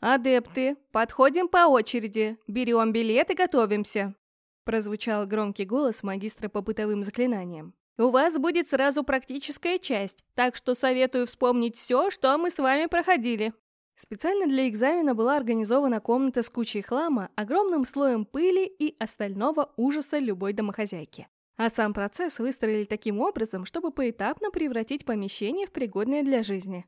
«Адепты, подходим по очереди, берем билет и готовимся!» Прозвучал громкий голос магистра по бытовым заклинаниям. «У вас будет сразу практическая часть, так что советую вспомнить все, что мы с вами проходили». Специально для экзамена была организована комната с кучей хлама, огромным слоем пыли и остального ужаса любой домохозяйки. А сам процесс выстроили таким образом, чтобы поэтапно превратить помещение в пригодное для жизни.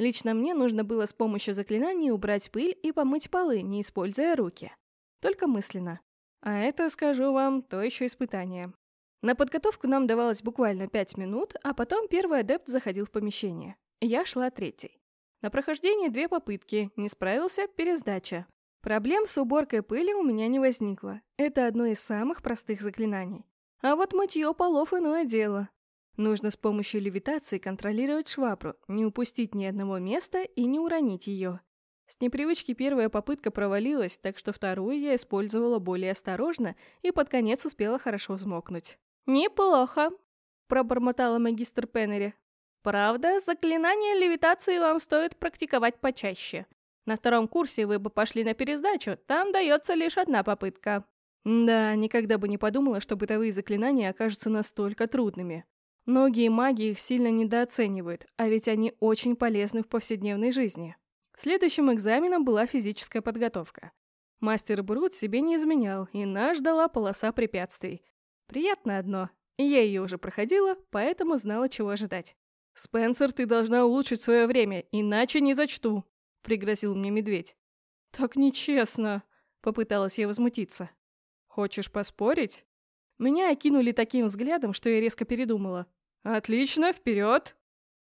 Лично мне нужно было с помощью заклинаний убрать пыль и помыть полы, не используя руки. Только мысленно. А это, скажу вам, то еще испытание. На подготовку нам давалось буквально пять минут, а потом первый адепт заходил в помещение. Я шла третий. На прохождение две попытки, не справился – пересдача. Проблем с уборкой пыли у меня не возникло. Это одно из самых простых заклинаний. А вот мытье полов иное дело. Нужно с помощью левитации контролировать швабру, не упустить ни одного места и не уронить ее. С непривычки первая попытка провалилась, так что вторую я использовала более осторожно и под конец успела хорошо взмокнуть. «Неплохо», – пробормотала магистр Пеннери. Правда, заклинание левитации вам стоит практиковать почаще. На втором курсе вы бы пошли на пересдачу, там дается лишь одна попытка. Да, никогда бы не подумала, что бытовые заклинания окажутся настолько трудными. Многие маги их сильно недооценивают, а ведь они очень полезны в повседневной жизни. Следующим экзаменом была физическая подготовка. Мастер Брут себе не изменял, и нас ждала полоса препятствий. Приятно одно. Я ее уже проходила, поэтому знала, чего ожидать. «Спенсер, ты должна улучшить свое время, иначе не зачту», — пригрозил мне медведь. «Так нечестно», — попыталась я возмутиться. «Хочешь поспорить?» Меня окинули таким взглядом, что я резко передумала. «Отлично, вперед!»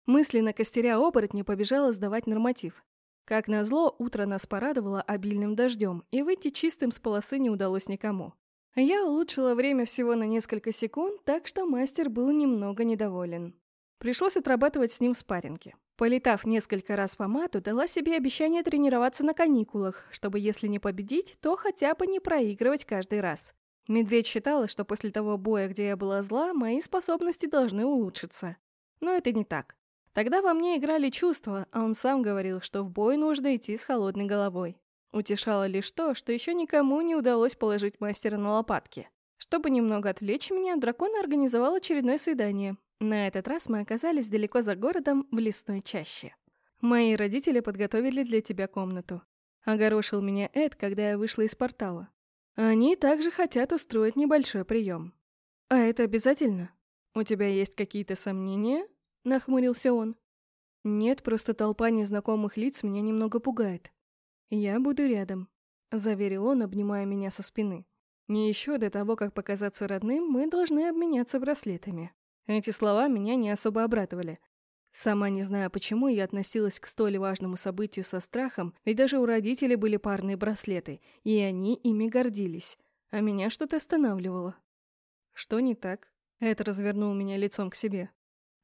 Мысленно костеря оборотня побежала сдавать норматив. Как назло, утро нас порадовало обильным дождем, и выйти чистым с полосы не удалось никому. Я улучшила время всего на несколько секунд, так что мастер был немного недоволен. Пришлось отрабатывать с ним в спарринге. Полетав несколько раз по мату, дала себе обещание тренироваться на каникулах, чтобы если не победить, то хотя бы не проигрывать каждый раз. Медведь считала, что после того боя, где я была зла, мои способности должны улучшиться. Но это не так. Тогда во мне играли чувства, а он сам говорил, что в бой нужно идти с холодной головой. Утешало лишь то, что еще никому не удалось положить мастера на лопатки. Чтобы немного отвлечь меня, дракон организовал очередное свидание, на этот раз мы оказались далеко за городом, в лесной чаще. Мои родители подготовили для тебя комнату. Огорошил меня Эд, когда я вышла из портала. Они также хотят устроить небольшой прием. А это обязательно? У тебя есть какие-то сомнения? Нахмурился он. Нет, просто толпа незнакомых лиц меня немного пугает. Я буду рядом, заверил он, обнимая меня со спины. Не еще до того, как показаться родным, мы должны обменяться браслетами. Эти слова меня не особо обрадовали. Сама не знаю почему, я относилась к столь важному событию со страхом, ведь даже у родителей были парные браслеты, и они ими гордились, а меня что-то останавливало. Что не так? Это развернул меня лицом к себе.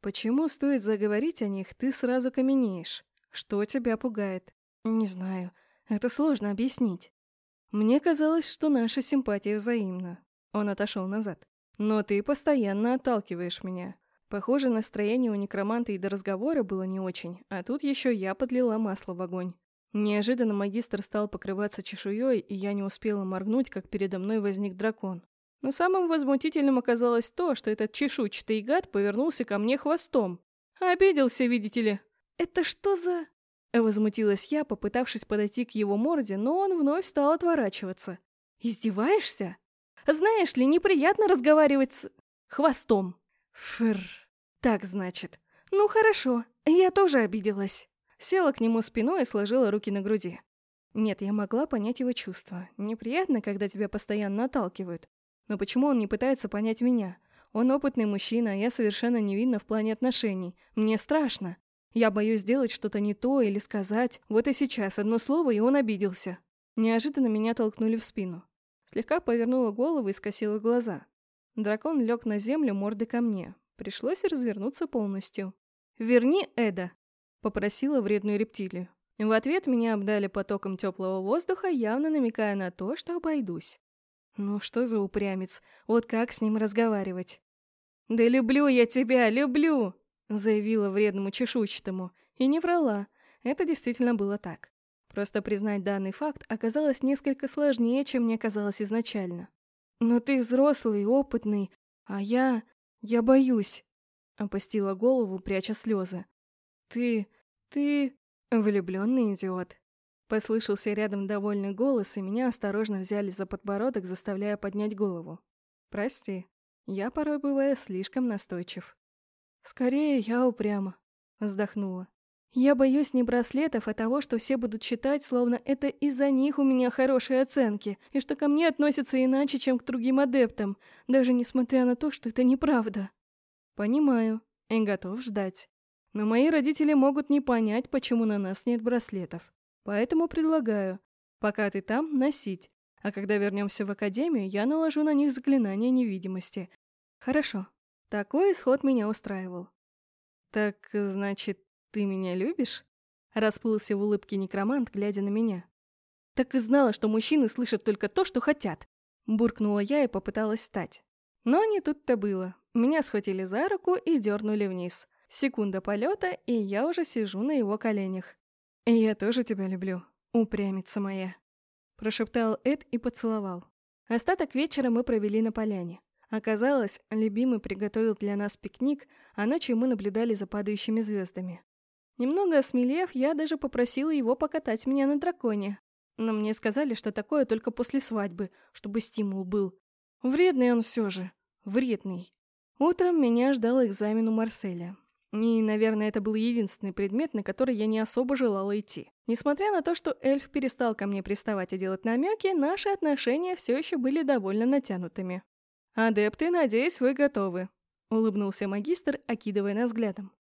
Почему стоит заговорить о них, ты сразу каменеешь? Что тебя пугает? Не знаю, это сложно объяснить. Мне казалось, что наша симпатия взаимна. Он отошел назад. Но ты постоянно отталкиваешь меня. Похоже, настроение у некроманта и до разговора было не очень, а тут еще я подлила масло в огонь. Неожиданно магистр стал покрываться чешуей, и я не успела моргнуть, как передо мной возник дракон. Но самым возмутительным оказалось то, что этот чешуйчатый гад повернулся ко мне хвостом. Обиделся, видите ли. «Это что за...» Возмутилась я, попытавшись подойти к его морде, но он вновь стал отворачиваться. «Издеваешься?» Знаешь ли, неприятно разговаривать с... хвостом. Фыр. Так, значит. Ну, хорошо. Я тоже обиделась. Села к нему спиной и сложила руки на груди. Нет, я могла понять его чувства. Неприятно, когда тебя постоянно отталкивают. Но почему он не пытается понять меня? Он опытный мужчина, а я совершенно невинна в плане отношений. Мне страшно. Я боюсь сделать что-то не то или сказать. Вот и сейчас одно слово, и он обиделся. Неожиданно меня толкнули в спину. Слегка повернула голову и скосила глаза. Дракон лег на землю мордой ко мне. Пришлось развернуться полностью. «Верни Эда!» — попросила вредную рептилию. В ответ меня обдали потоком теплого воздуха, явно намекая на то, что обойдусь. Ну что за упрямец? Вот как с ним разговаривать? «Да люблю я тебя, люблю!» — заявила вредному чешуйчатому. И не врала. Это действительно было так. Просто признать данный факт оказалось несколько сложнее, чем мне казалось изначально. «Но ты взрослый, опытный, а я... я боюсь», — опустила голову, пряча слезы. «Ты... ты... влюбленный идиот». Послышался рядом довольный голос, и меня осторожно взяли за подбородок, заставляя поднять голову. «Прости, я порой бываю слишком настойчив». «Скорее, я упряма», — вздохнула. «Я боюсь не браслетов, а того, что все будут считать, словно это из-за них у меня хорошие оценки, и что ко мне относятся иначе, чем к другим адептам, даже несмотря на то, что это неправда». «Понимаю и готов ждать. Но мои родители могут не понять, почему на нас нет браслетов. Поэтому предлагаю, пока ты там, носить, а когда вернемся в академию, я наложу на них заклинание невидимости. Хорошо. Такой исход меня устраивал. Так, значит, ты меня любишь? Расплылся в улыбке некромант, глядя на меня. Так и знала, что мужчины слышат только то, что хотят. Буркнула я и попыталась встать. Но не тут-то было. Меня схватили за руку и дернули вниз. Секунда полета, и я уже сижу на его коленях. «Я тоже тебя люблю, упрямица моя», — прошептал Эд и поцеловал. Остаток вечера мы провели на поляне. Оказалось, любимый приготовил для нас пикник, а ночью мы наблюдали за падающими звездами. Немного осмелев, я даже попросила его покатать меня на драконе. Но мне сказали, что такое только после свадьбы, чтобы стимул был. Вредный он все же. Вредный. Утром меня ждал экзамен у Марселя. И, наверное, это был единственный предмет, на который я не особо желала идти. Несмотря на то, что эльф перестал ко мне приставать и делать намеки, наши отношения все еще были довольно натянутыми. «Адепты, надеюсь, вы готовы», — улыбнулся магистр, окидывая нас взглядом.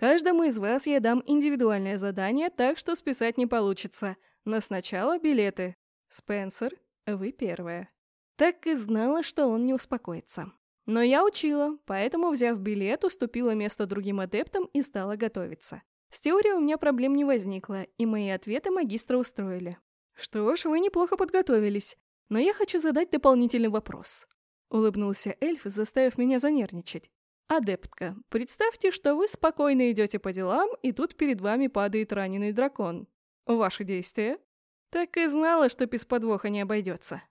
«Каждому из вас я дам индивидуальное задание, так что списать не получится. Но сначала билеты. Спенсер, вы первая». Так и знала, что он не успокоится. Но я учила, поэтому, взяв билет, уступила место другим адептам и стала готовиться. С теорией у меня проблем не возникло, и мои ответы магистра устроили. Что ж, вы неплохо подготовились, но я хочу задать дополнительный вопрос. Улыбнулся эльф, заставив меня занервничать. «Адептка, представьте, что вы спокойно идете по делам, и тут перед вами падает раненый дракон. Ваши действия?» Так и знала, что без подвоха не обойдется.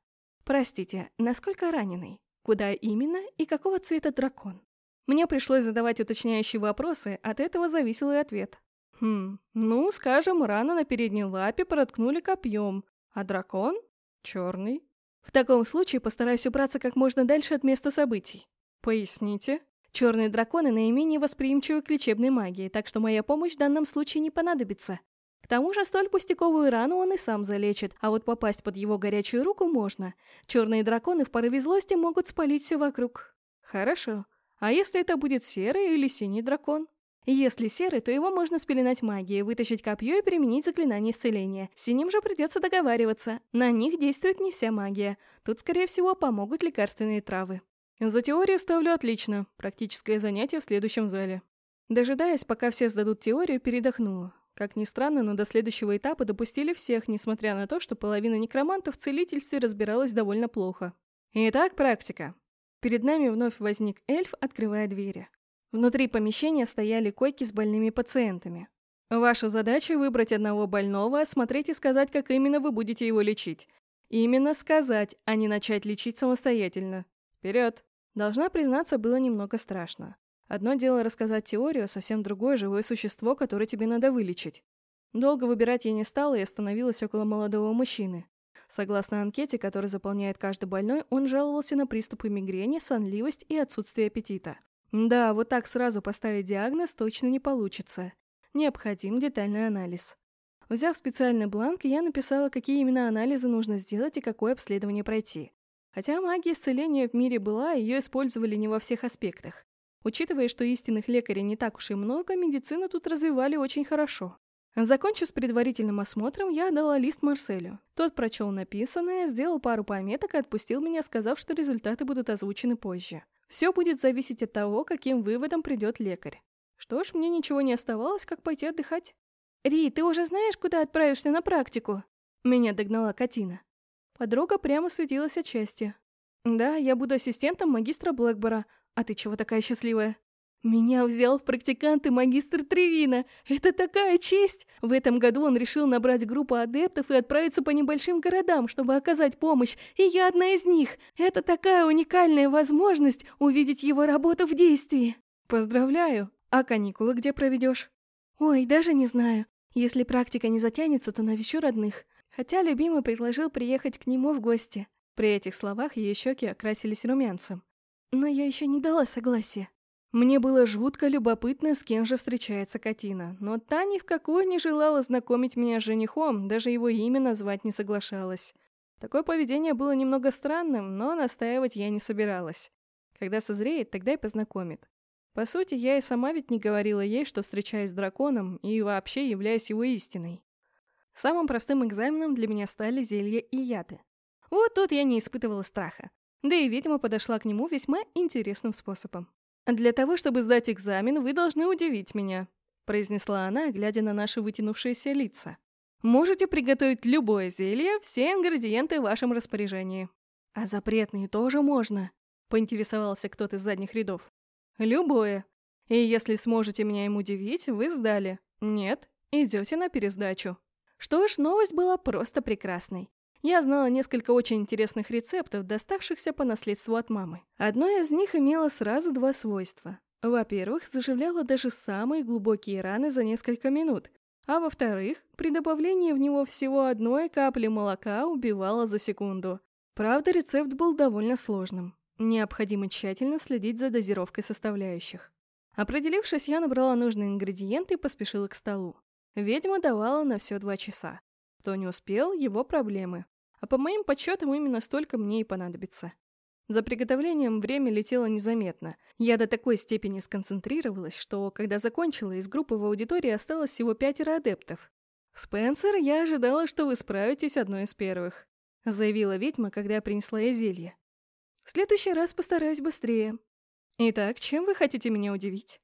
«Простите, насколько раненый?» Куда именно и какого цвета дракон? Мне пришлось задавать уточняющие вопросы, от этого зависел и ответ. Хм, ну, скажем, рана на передней лапе проткнули копьем, а дракон — черный. В таком случае постараюсь убраться как можно дальше от места событий. Поясните. Черные драконы наименее восприимчивы к лечебной магии, так что моя помощь в данном случае не понадобится. К тому же столь пустяковую рану он и сам залечит, а вот попасть под его горячую руку можно. Черные драконы в порыве злости могут спалить все вокруг. Хорошо. А если это будет серый или синий дракон? Если серый, то его можно спеленать магией, вытащить копье и применить заклинание исцеления. Синим же придется договариваться. На них действует не вся магия. Тут, скорее всего, помогут лекарственные травы. За теорию ставлю отлично. Практическое занятие в следующем зале. Дожидаясь, пока все сдадут теорию, передохнула. Как ни странно, но до следующего этапа допустили всех, несмотря на то, что половина некромантов в целительстве разбиралась довольно плохо. Итак, практика. Перед нами вновь возник эльф, открывая двери. Внутри помещения стояли койки с больными пациентами. Ваша задача выбрать одного больного, осмотреть и сказать, как именно вы будете его лечить. Именно сказать, а не начать лечить самостоятельно. Вперед! Должна признаться, было немного страшно. Одно дело рассказать теорию, а совсем другое – живое существо, которое тебе надо вылечить. Долго выбирать я не стала и остановилась около молодого мужчины. Согласно анкете, которую заполняет каждый больной, он жаловался на приступы мигрени, сонливость и отсутствие аппетита. Да, вот так сразу поставить диагноз точно не получится. Необходим детальный анализ. Взяв специальный бланк, я написала, какие именно анализы нужно сделать и какое обследование пройти. Хотя магия исцеления в мире была, ее использовали не во всех аспектах. Учитывая, что истинных лекарей не так уж и много, медицину тут развивали очень хорошо. Закончив с предварительным осмотром, я отдала лист Марселю. Тот прочел написанное, сделал пару пометок и отпустил меня, сказав, что результаты будут озвучены позже. Все будет зависеть от того, каким выводом придет лекарь. Что ж, мне ничего не оставалось, как пойти отдыхать. «Ри, ты уже знаешь, куда отправишься на практику?» Меня догнала Катина. Подруга прямо светилась от счастья. «Да, я буду ассистентом магистра Блэкбора, «А ты чего такая счастливая?» Меня взял в практиканты магистр Тревина. Это такая честь! В этом году он решил набрать группу адептов и отправиться по небольшим городам, чтобы оказать помощь, и я одна из них. Это такая уникальная возможность увидеть его работу в действии. Поздравляю. А каникулы где проведешь? Ой, даже не знаю. Если практика не затянется, то навещу родных. Хотя любимый предложил приехать к нему в гости. При этих словах ее щеки окрасились румянцем. Но я еще не дала согласия. Мне было жутко любопытно, с кем же встречается Катина, но та ни в какую не желала знакомить меня с женихом, даже его имя назвать не соглашалась. Такое поведение было немного странным, но настаивать я не собиралась. Когда созреет, тогда и познакомит. По сути, я и сама ведь не говорила ей, что встречаюсь с драконом и вообще являюсь его истиной. Самым простым экзаменом для меня стали зелья и яды. Вот тут я не испытывала страха. Да и ведьма подошла к нему весьма интересным способом. «Для того, чтобы сдать экзамен, вы должны удивить меня», произнесла она, глядя на наши вытянувшиеся лица. «Можете приготовить любое зелье, все ингредиенты в вашем распоряжении». «А запретные тоже можно?» поинтересовался кто-то из задних рядов. «Любое. И если сможете меня им удивить, вы сдали. Нет, идете на пересдачу». Что ж, новость была просто прекрасной. Я знала несколько очень интересных рецептов, доставшихся по наследству от мамы. Одно из них имело сразу два свойства. Во-первых, заживляло даже самые глубокие раны за несколько минут, а во-вторых, при добавлении в него всего одной капли молока убивало за секунду. Правда, рецепт был довольно сложным. Необходимо тщательно следить за дозировкой составляющих. Определившись, я набрала нужные ингредиенты и поспешила к столу. Ведьма давала на все два часа. Кто не успел, его проблемы. А по моим подсчетам именно столько мне и понадобится. За приготовлением время летело незаметно. Я до такой степени сконцентрировалась, что, когда закончила, из группы в аудитории осталось всего пятеро адептов. «Спенсер, я ожидала, что вы справитесь одной из первых», — заявила ведьма, когда я принесла ей зелье. «В следующий раз постараюсь быстрее. Итак, чем вы хотите меня удивить?»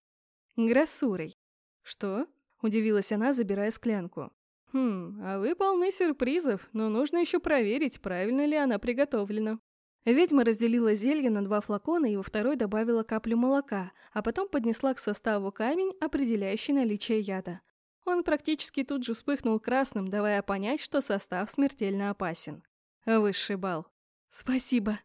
«Гроссурой». «Что?» — удивилась она, забирая склянку. Хм, а вы полны сюрпризов, но нужно еще проверить, правильно ли она приготовлена. Ведьма разделила зелье на два флакона и во второй добавила каплю молока, а потом поднесла к составу камень, определяющий наличие яда. Он практически тут же вспыхнул красным, давая понять, что состав смертельно опасен. Высший бал. Спасибо.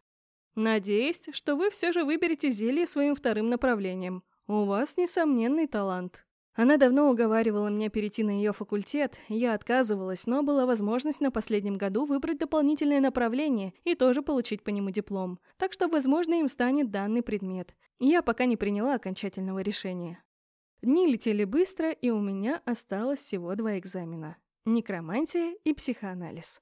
Надеюсь, что вы все же выберете зелье своим вторым направлением. У вас несомненный талант. Она давно уговаривала меня перейти на ее факультет, я отказывалась, но была возможность на последнем году выбрать дополнительное направление и тоже получить по нему диплом. Так что, возможно, им станет данный предмет. Я пока не приняла окончательного решения. Дни летели быстро, и у меня осталось всего два экзамена. Некромантия и психоанализ.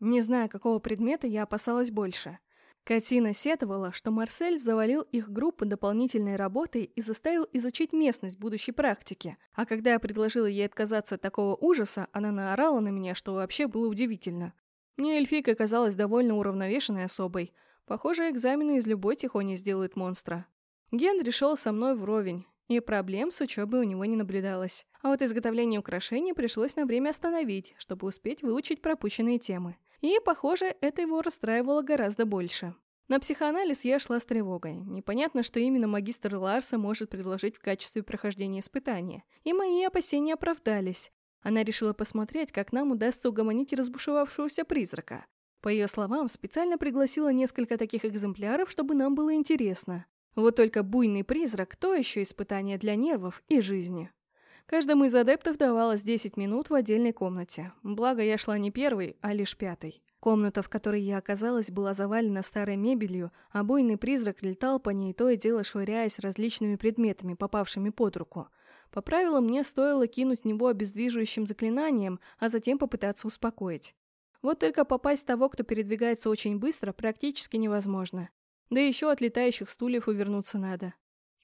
Не знаю, какого предмета я опасалась больше – Катина сетовала, что Марсель завалил их группу дополнительной работой и заставил изучить местность будущей практики. А когда я предложила ей отказаться от такого ужаса, она наорала на меня, что вообще было удивительно. Мне эльфийка казалась довольно уравновешенной особой. Похоже, экзамены из любой тихони сделают монстра. Генри шел со мной вровень, и проблем с учебой у него не наблюдалось. А вот изготовление украшений пришлось на время остановить, чтобы успеть выучить пропущенные темы. И, похоже, это его расстраивало гораздо больше. На психоанализ я шла с тревогой. Непонятно, что именно магистр Ларса может предложить в качестве прохождения испытания. И мои опасения оправдались. Она решила посмотреть, как нам удастся угомонить разбушевавшегося призрака. По ее словам, специально пригласила несколько таких экземпляров, чтобы нам было интересно. Вот только буйный призрак – то еще испытание для нервов и жизни. Каждому из адептов давалось 10 минут в отдельной комнате. Благо, я шла не первой, а лишь пятой. Комната, в которой я оказалась, была завалена старой мебелью, а буйный призрак летал по ней, то и дело швыряясь различными предметами, попавшими под руку. По правилам, мне стоило кинуть в него обездвиживающим заклинанием, а затем попытаться успокоить. Вот только попасть того, кто передвигается очень быстро, практически невозможно. Да еще от летающих стульев увернуться надо.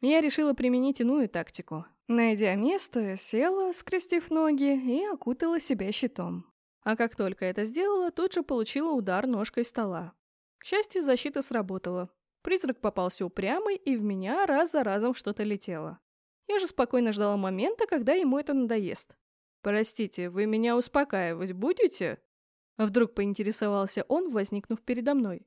Я решила применить иную тактику. Найдя место, села, скрестив ноги, и окутала себя щитом. А как только это сделала, тут же получила удар ножкой стола. К счастью, защита сработала. Призрак попался упрямый, и в меня раз за разом что-то летело. Я же спокойно ждала момента, когда ему это надоест. «Простите, вы меня успокаивать будете?» Вдруг поинтересовался он, возникнув передо мной.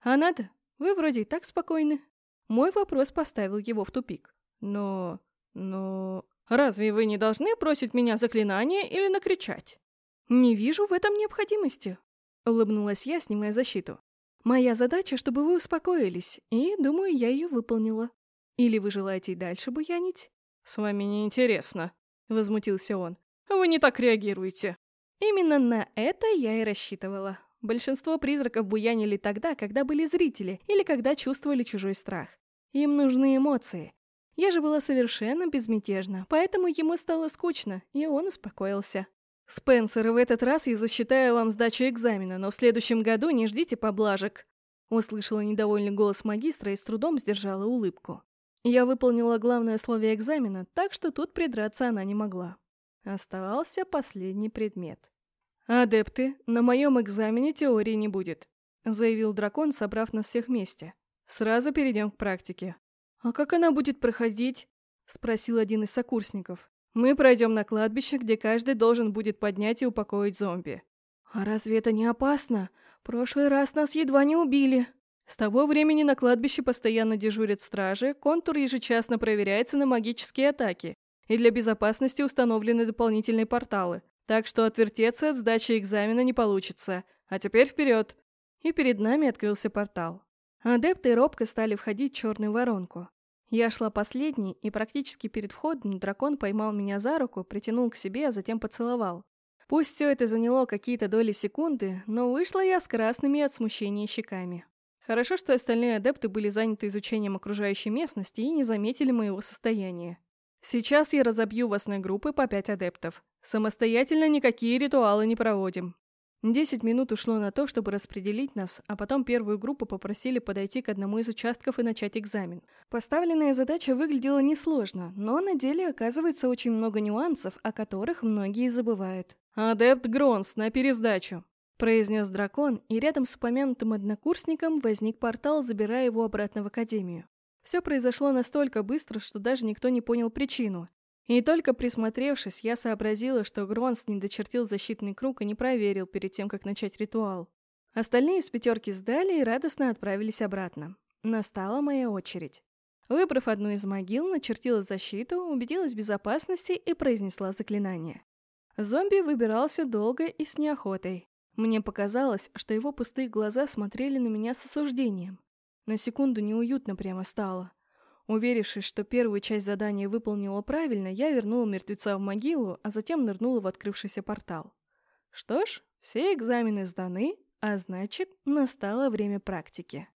«А надо? Вы вроде и так спокойны». Мой вопрос поставил его в тупик. Но... но... Разве вы не должны бросить меня заклинание или накричать? Не вижу в этом необходимости. Улыбнулась я, снимая защиту. Моя задача, чтобы вы успокоились, и, думаю, я ее выполнила. Или вы желаете и дальше буянить? С вами неинтересно, возмутился он. Вы не так реагируете. Именно на это я и рассчитывала. Большинство призраков буянили тогда, когда были зрители или когда чувствовали чужой страх. Им нужны эмоции. Я же была совершенно безмятежна, поэтому ему стало скучно, и он успокоился. «Спенсер, в этот раз я засчитаю вам сдачу экзамена, но в следующем году не ждите поблажек», услышала недовольный голос магистра и с трудом сдержала улыбку. Я выполнила главное условие экзамена, так что тут придраться она не могла. Оставался последний предмет. «Адепты, на моем экзамене теории не будет», заявил дракон, собрав нас всех вместе. «Сразу перейдем к практике». «А как она будет проходить?» спросил один из сокурсников. Мы пройдем на кладбище, где каждый должен будет поднять и упокоить зомби. А разве это не опасно? Прошлый раз нас едва не убили. С того времени на кладбище постоянно дежурят стражи, контур ежечасно проверяется на магические атаки, и для безопасности установлены дополнительные порталы. Так что отвертеться от сдачи экзамена не получится. А теперь вперед! И перед нами открылся портал. Адепты робко стали входить в черную воронку. Я шла последней, и практически перед входом дракон поймал меня за руку, притянул к себе, а затем поцеловал. Пусть все это заняло какие-то доли секунды, но вышла я с красными от смущения щеками. Хорошо, что остальные адепты были заняты изучением окружающей местности и не заметили моего состояния. Сейчас я разобью вас на группы по пять адептов. Самостоятельно никакие ритуалы не проводим. Десять минут ушло на то, чтобы распределить нас, а потом первую группу попросили подойти к одному из участков и начать экзамен. Поставленная задача выглядела несложно, но на деле оказывается очень много нюансов, о которых многие забывают. «Адепт Гронс, на пересдачу!» произнес дракон, и рядом с упомянутым однокурсником возник портал, забирая его обратно в академию. Все произошло настолько быстро, что даже никто не понял причину, и только присмотревшись, я сообразила, что Гронс не дочертил защитный круг и не проверил перед тем, как начать ритуал. Остальные из пятерки сдали и радостно отправились обратно. Настала моя очередь. Выбрав одну из могил, начертила защиту, убедилась в безопасности и произнесла заклинание. Зомби выбирался долго и с неохотой. Мне показалось, что его пустые глаза смотрели на меня с осуждением. На секунду неуютно прямо стало. Уверившись, что первую часть задания выполнила правильно, я вернула мертвеца в могилу, а затем нырнула в открывшийся портал. Что ж, все экзамены сданы, а значит, настало время практики.